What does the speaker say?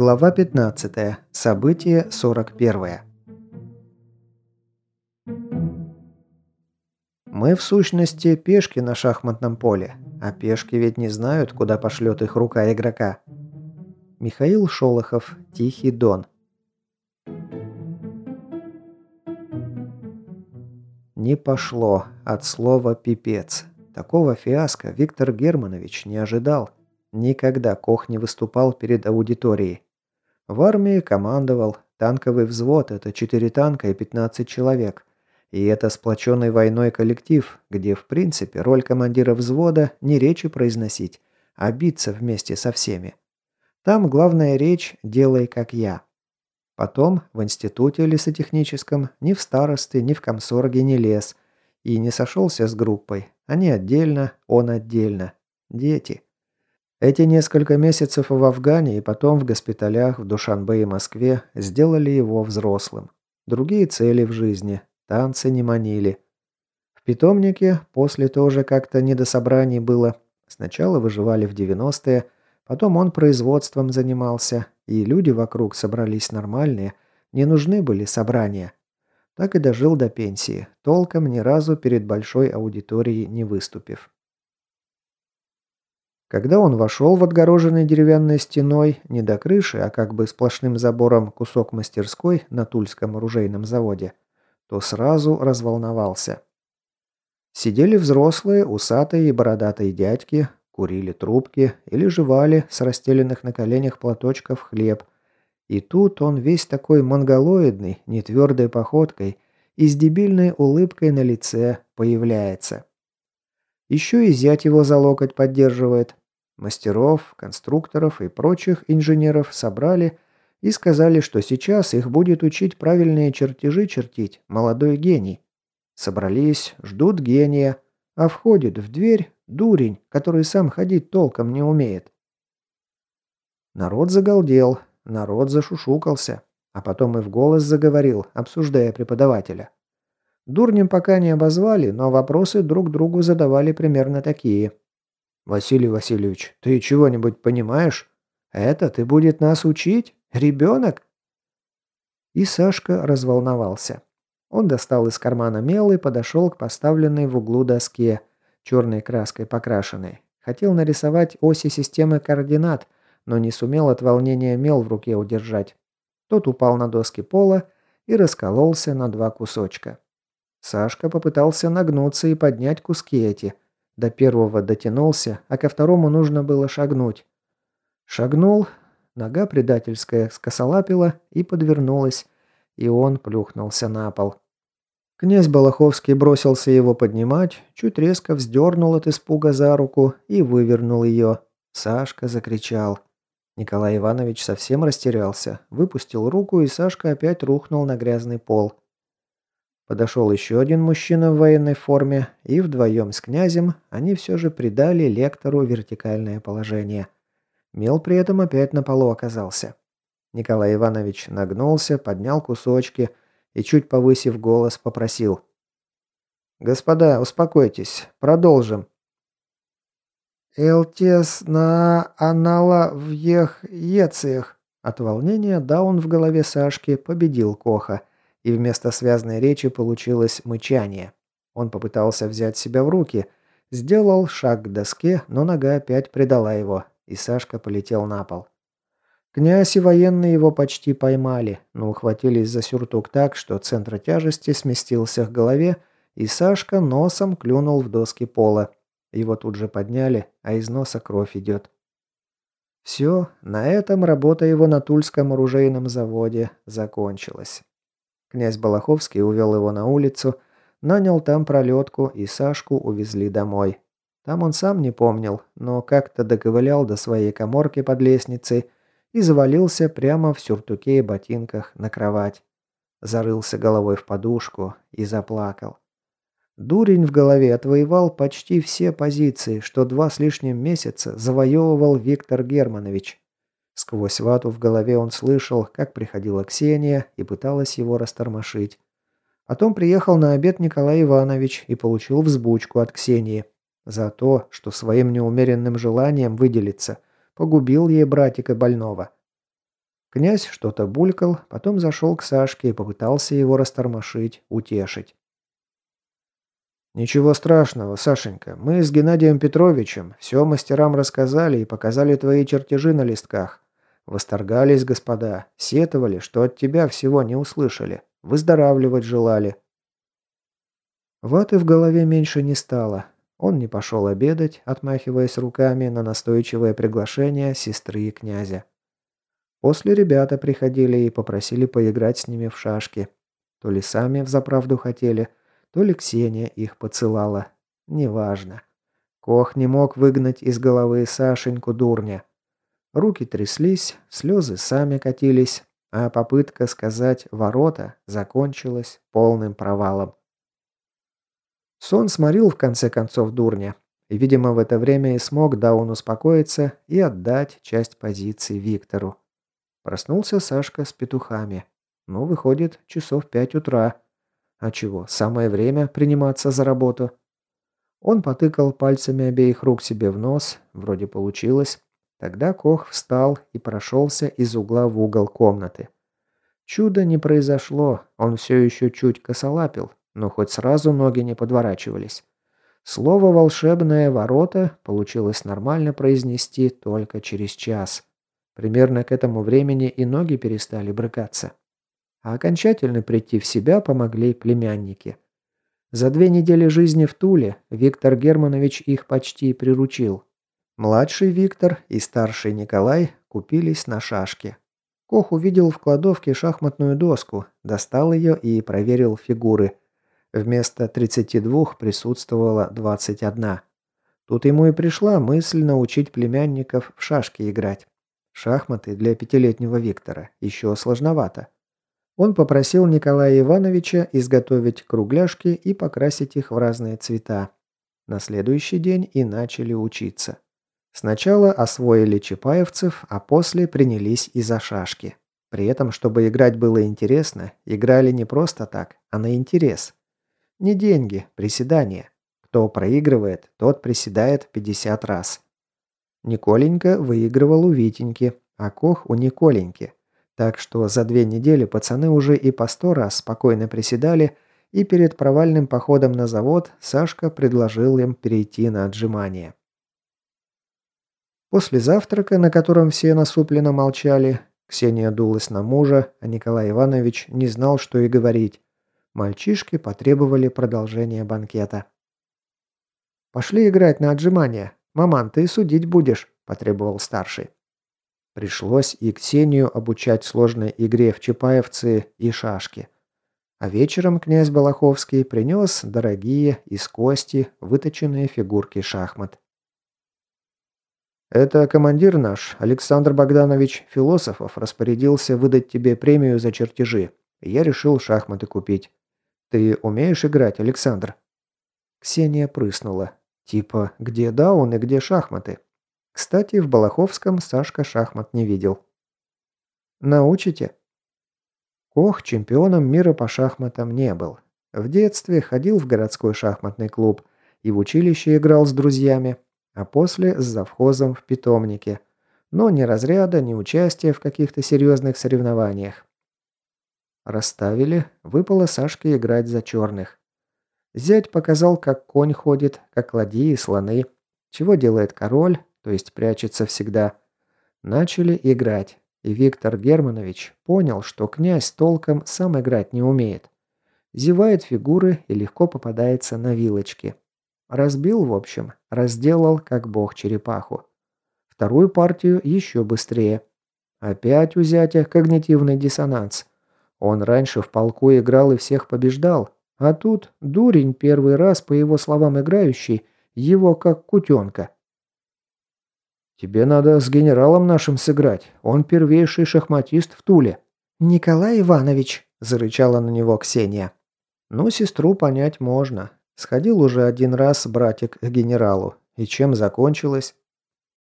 Глава 15. Событие 41. Мы в сущности пешки на шахматном поле, а пешки ведь не знают, куда пошлет их рука игрока. Михаил Шолохов, Тихий Дон. Не пошло от слова «пипец». Такого фиаско Виктор Германович не ожидал. Никогда Кох не выступал перед аудиторией. В армии командовал. Танковый взвод – это 4 танка и 15 человек. И это сплоченный войной коллектив, где в принципе роль командира взвода не речи произносить, а биться вместе со всеми. Там главная речь «делай как я». Потом в институте лесотехническом ни в старосты, ни в комсорге не лез. И не сошелся с группой. Они отдельно, он отдельно. Дети. Эти несколько месяцев в Афгане и потом в госпиталях в Душанбе и Москве сделали его взрослым. Другие цели в жизни, танцы не манили. В питомнике после тоже как-то не до собраний было. Сначала выживали в 90-е, потом он производством занимался, и люди вокруг собрались нормальные, не нужны были собрания. Так и дожил до пенсии, толком ни разу перед большой аудиторией не выступив. Когда он вошел в отгороженный деревянной стеной, не до крыши, а как бы сплошным забором кусок мастерской на Тульском оружейном заводе, то сразу разволновался. Сидели взрослые, усатые и бородатые дядьки, курили трубки или жевали с расстеленных на коленях платочков хлеб. И тут он весь такой монголоидный, нетвердой походкой и с дебильной улыбкой на лице появляется. Еще и зять его за локоть поддерживает, Мастеров, конструкторов и прочих инженеров собрали и сказали, что сейчас их будет учить правильные чертежи чертить молодой гений. Собрались, ждут гения, а входит в дверь дурень, который сам ходить толком не умеет. Народ загалдел, народ зашушукался, а потом и в голос заговорил, обсуждая преподавателя. Дурнем пока не обозвали, но вопросы друг другу задавали примерно такие. «Василий Васильевич, ты чего-нибудь понимаешь? Это ты будет нас учить? Ребенок?» И Сашка разволновался. Он достал из кармана мел и подошел к поставленной в углу доске, черной краской покрашенной. Хотел нарисовать оси системы координат, но не сумел от волнения мел в руке удержать. Тот упал на доски пола и раскололся на два кусочка. Сашка попытался нагнуться и поднять куски эти – до первого дотянулся, а ко второму нужно было шагнуть. Шагнул, нога предательская скосолапила и подвернулась, и он плюхнулся на пол. Князь Балаховский бросился его поднимать, чуть резко вздернул от испуга за руку и вывернул ее. Сашка закричал. Николай Иванович совсем растерялся, выпустил руку, и Сашка опять рухнул на грязный пол. Подошел еще один мужчина в военной форме, и вдвоем с князем они все же придали лектору вертикальное положение. Мел при этом опять на полу оказался. Николай Иванович нагнулся, поднял кусочки и, чуть повысив голос, попросил. «Господа, успокойтесь. Продолжим». «Элтес на анала в ех ециях». От волнения даун в голове Сашки победил Коха – и вместо связной речи получилось мычание. Он попытался взять себя в руки, сделал шаг к доске, но нога опять предала его, и Сашка полетел на пол. Князь и военные его почти поймали, но ухватились за сюртук так, что центр тяжести сместился к голове, и Сашка носом клюнул в доски пола. Его тут же подняли, а из носа кровь идет. Все, на этом работа его на Тульском оружейном заводе закончилась. Князь Балаховский увел его на улицу, нанял там пролетку и Сашку увезли домой. Там он сам не помнил, но как-то доковылял до своей коморки под лестницей и завалился прямо в сюртуке и ботинках на кровать. Зарылся головой в подушку и заплакал. Дурень в голове отвоевал почти все позиции, что два с лишним месяца завоевывал Виктор Германович. Сквозь вату в голове он слышал, как приходила Ксения и пыталась его растормошить. Потом приехал на обед Николай Иванович и получил взбучку от Ксении. За то, что своим неумеренным желанием выделиться, погубил ей братика больного. Князь что-то булькал, потом зашел к Сашке и попытался его растормошить, утешить. «Ничего страшного, Сашенька. Мы с Геннадием Петровичем все мастерам рассказали и показали твои чертежи на листках. Восторгались господа, сетовали, что от тебя всего не услышали, выздоравливать желали. Ваты в голове меньше не стало. Он не пошел обедать, отмахиваясь руками на настойчивое приглашение сестры и князя. После ребята приходили и попросили поиграть с ними в шашки. То ли сами взаправду хотели, то ли Ксения их поцелала. Неважно. Кох не мог выгнать из головы Сашеньку дурня. Руки тряслись, слезы сами катились, а попытка сказать «ворота» закончилась полным провалом. Сон сморил в конце концов дурня, и, видимо, в это время и смог Даун успокоиться и отдать часть позиций Виктору. Проснулся Сашка с петухами. Ну, выходит, часов пять утра. А чего, самое время приниматься за работу. Он потыкал пальцами обеих рук себе в нос, вроде получилось, Тогда Кох встал и прошелся из угла в угол комнаты. Чудо не произошло, он все еще чуть косолапил, но хоть сразу ноги не подворачивались. Слово «волшебное ворота» получилось нормально произнести только через час. Примерно к этому времени и ноги перестали брыкаться. А окончательно прийти в себя помогли племянники. За две недели жизни в Туле Виктор Германович их почти приручил. Младший Виктор и старший Николай купились на шашки. Кох увидел в кладовке шахматную доску, достал ее и проверил фигуры. Вместо 32 присутствовало 21. Тут ему и пришла мысль научить племянников в шашки играть. Шахматы для пятилетнего Виктора еще сложновато. Он попросил Николая Ивановича изготовить кругляшки и покрасить их в разные цвета. На следующий день и начали учиться. Сначала освоили чапаевцев, а после принялись и за шашки. При этом, чтобы играть было интересно, играли не просто так, а на интерес. Не деньги, приседания. Кто проигрывает, тот приседает 50 раз. Николенька выигрывал у Витеньки, а Кох у Николеньки. Так что за две недели пацаны уже и по сто раз спокойно приседали, и перед провальным походом на завод Сашка предложил им перейти на отжимания. После завтрака, на котором все насупленно молчали, Ксения дулась на мужа, а Николай Иванович не знал, что и говорить. Мальчишки потребовали продолжения банкета. «Пошли играть на отжимания. Маман, ты судить будешь», – потребовал старший. Пришлось и Ксению обучать сложной игре в чапаевцы и шашки. А вечером князь Балаховский принес дорогие из кости выточенные фигурки шахмат. «Это командир наш, Александр Богданович Философов, распорядился выдать тебе премию за чертежи. Я решил шахматы купить. Ты умеешь играть, Александр?» Ксения прыснула. Типа, где даун и где шахматы? Кстати, в Балаховском Сашка шахмат не видел. «Научите?» Кох чемпионом мира по шахматам не был. В детстве ходил в городской шахматный клуб и в училище играл с друзьями, а после с завхозом в питомнике. Но ни разряда, ни участия в каких-то серьезных соревнованиях. Расставили, выпало Сашке играть за черных. Зять показал, как конь ходит, как ладьи и слоны, чего делает король, то есть прячется всегда. Начали играть, и Виктор Германович понял, что князь толком сам играть не умеет. Зевает фигуры и легко попадается на вилочки. Разбил, в общем, разделал, как бог черепаху. Вторую партию еще быстрее. Опять у зятя когнитивный диссонанс. Он раньше в полку играл и всех побеждал, а тут дурень первый раз, по его словам играющий, его как кутенка. «Тебе надо с генералом нашим сыграть. Он первейший шахматист в Туле». «Николай Иванович», – зарычала на него Ксения. «Ну, сестру понять можно. Сходил уже один раз братик к генералу. И чем закончилось?